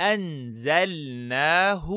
أنزلناه